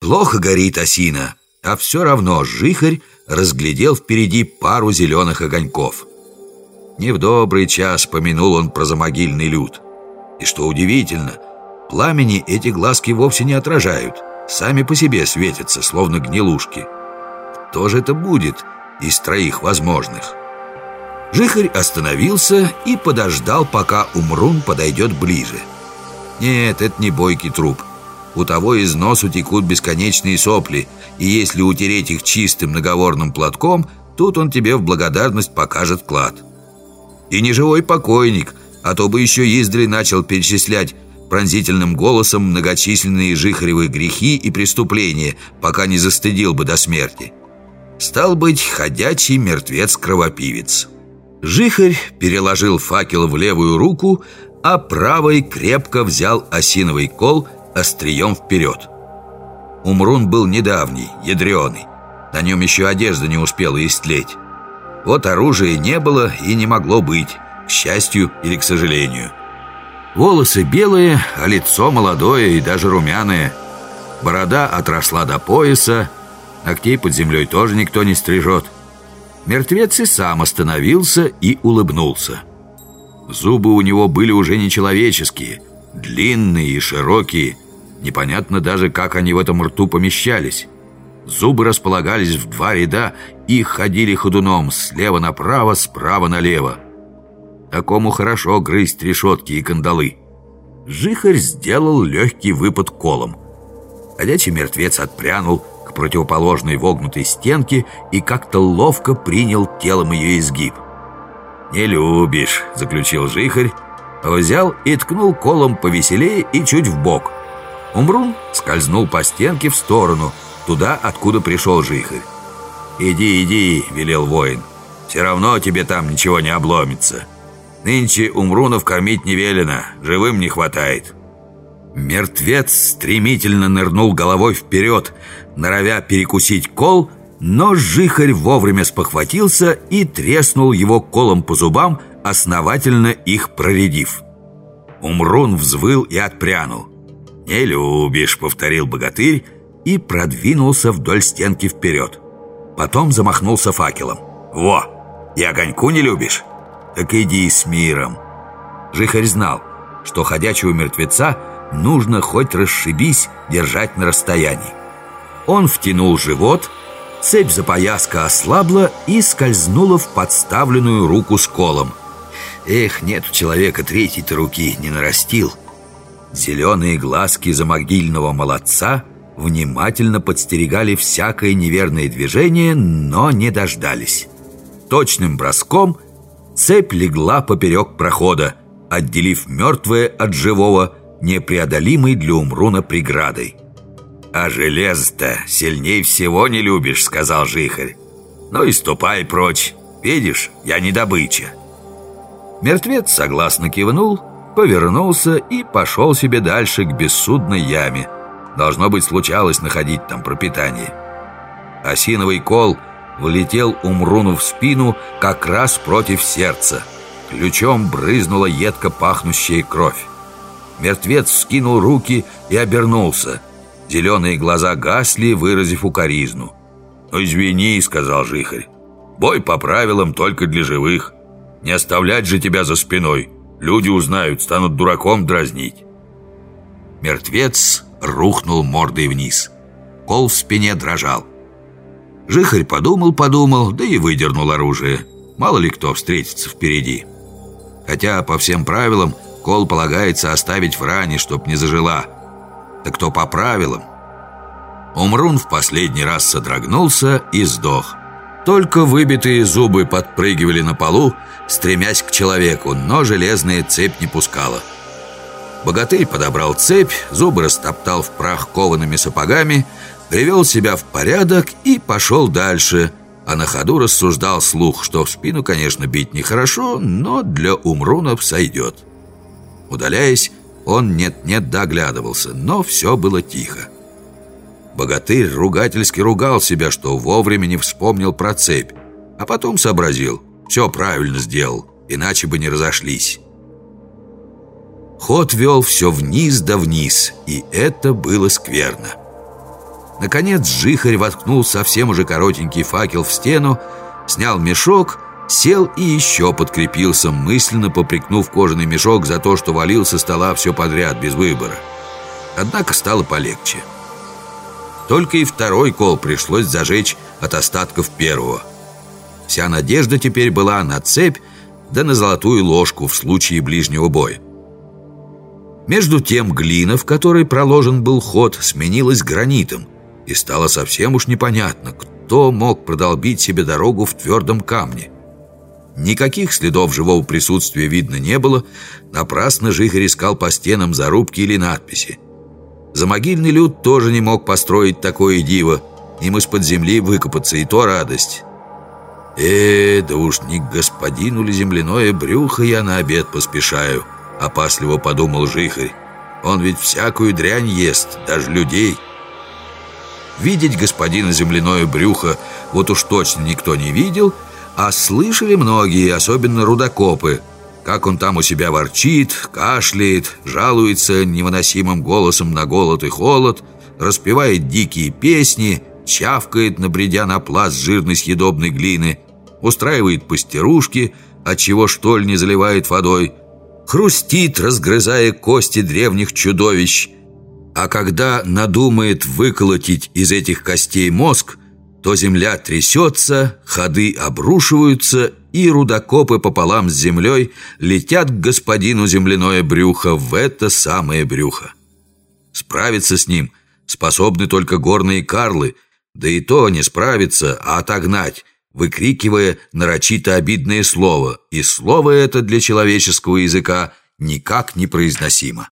Плохо горит осина, а все равно жихарь разглядел впереди пару зеленых огоньков. Не в добрый час помянул он про замогильный люд. И что удивительно, пламени эти глазки вовсе не отражают, сами по себе светятся, словно гнилушки. Кто же это будет из троих возможных? Жихарь остановился и подождал, пока Умрун подойдет ближе. Нет, это не бойкий труп. У того из носу текут бесконечные сопли, и если утереть их чистым наговорным платком, тут он тебе в благодарность покажет клад. И не живой покойник, а то бы еще издали начал перечислять пронзительным голосом многочисленные жихаревые грехи и преступления, пока не застыдил бы до смерти. Стал быть, ходячий мертвец-кровопивец. Жихарь переложил факел в левую руку, а правой крепко взял осиновый кол острием вперед. Умрун был недавний, ядреный. На нем еще одежда не успела истлеть. Вот оружия не было и не могло быть, к счастью или к сожалению. Волосы белые, а лицо молодое и даже румяное. Борода отросла до пояса, ногтей под землей тоже никто не стрижет. Мертвец и сам остановился и улыбнулся. Зубы у него были уже нечеловеческие, длинные и широкие. Непонятно даже, как они в этом рту помещались. Зубы располагались в два ряда и ходили ходуном слева направо, справа налево. Такому хорошо грызть решетки и кандалы. Жихарь сделал легкий выпад колом. Ходячий мертвец отпрянул к противоположной вогнутой стенке и как-то ловко принял телом ее изгиб. «Не любишь», — заключил Жихарь, взял и ткнул колом повеселее и чуть в бок. Умрун скользнул по стенке в сторону, туда, откуда пришел Жихарь. «Иди, иди», — велел воин, — «все равно тебе там ничего не обломится. Нынче Умрунов кормить не велено, живым не хватает». Мертвец стремительно нырнул головой вперед, норовя перекусить кол, но Жихарь вовремя спохватился и треснул его колом по зубам, основательно их проредив. Умрун взвыл и отпрянул. «Не любишь», — повторил богатырь и продвинулся вдоль стенки вперед. Потом замахнулся факелом. «Во! И огоньку не любишь? Так иди с миром!» Жихарь знал, что ходячего мертвеца нужно хоть расшибись держать на расстоянии. Он втянул живот Цепь запояска ослабла и скользнула в подставленную руку с колом. Эх, нет у человека третьей-то руки, не нарастил. Зеленые глазки замогильного молодца внимательно подстерегали всякое неверное движение, но не дождались. Точным броском цепь легла поперек прохода, отделив мертвое от живого, непреодолимой для Умруна преградой. «А железо-то сильней всего не любишь», — сказал Жихарь. «Ну и ступай прочь. Видишь, я не добыча». Мертвец согласно кивнул, повернулся и пошел себе дальше к бессудной яме. Должно быть, случалось находить там пропитание. Осиновый кол влетел Умруну в спину как раз против сердца. Ключом брызнула едко пахнущая кровь. Мертвец скинул руки и обернулся — Зеленые глаза гасли, выразив укоризну. «Ну, извини», — сказал Жихарь. «Бой по правилам только для живых. Не оставлять же тебя за спиной. Люди узнают, станут дураком дразнить». Мертвец рухнул мордой вниз. Кол в спине дрожал. Жихарь подумал-подумал, да и выдернул оружие. Мало ли кто встретится впереди. Хотя, по всем правилам, кол полагается оставить в ране, чтоб не зажила так то по правилам. Умрун в последний раз содрогнулся и сдох. Только выбитые зубы подпрыгивали на полу, стремясь к человеку, но железная цепь не пускала. Богатырь подобрал цепь, зубы растоптал в прах коваными сапогами, привел себя в порядок и пошел дальше, а на ходу рассуждал слух, что в спину, конечно, бить нехорошо, но для умрунов сойдет. Удаляясь, он нет-нет доглядывался, но все было тихо. Богатырь ругательски ругал себя, что вовремя не вспомнил про цепь, а потом сообразил, все правильно сделал, иначе бы не разошлись. Ход вел все вниз да вниз, и это было скверно. Наконец Жихарь воткнул совсем уже коротенький факел в стену, снял мешок, сел и еще подкрепился, мысленно попрекнув кожаный мешок за то, что валил со стола все подряд, без выбора. Однако стало полегче. Только и второй кол пришлось зажечь от остатков первого. Вся надежда теперь была на цепь, да на золотую ложку в случае ближнего боя. Между тем глина, в которой проложен был ход, сменилась гранитом, и стало совсем уж непонятно, кто мог продолбить себе дорогу в твердом камне. Никаких следов живого присутствия видно не было, напрасно Жихарь искал по стенам зарубки или надписи. Замогильный люд тоже не мог построить такое диво, им из-под земли выкопаться, и то радость. «Э, да уж не к господину ли земляное брюхо я на обед поспешаю», — опасливо подумал Жихарь. «Он ведь всякую дрянь ест, даже людей». Видеть господина земляное брюхо вот уж точно никто не видел, а слышали многие, особенно рудокопы, как он там у себя ворчит, кашляет, жалуется невыносимым голосом на голод и холод, распевает дикие песни, чавкает, набредя на пласт жирной съедобной глины, устраивает пастерушки, отчего штоль не заливает водой, хрустит, разгрызая кости древних чудовищ, а когда надумает выколотить из этих костей мозг, то земля трясется, ходы обрушиваются, и рудокопы пополам с землей летят к господину земляное брюхо в это самое брюхо. Справиться с ним способны только горные карлы, да и то не справиться, а отогнать, выкрикивая нарочито обидное слово, и слово это для человеческого языка никак не произносимо.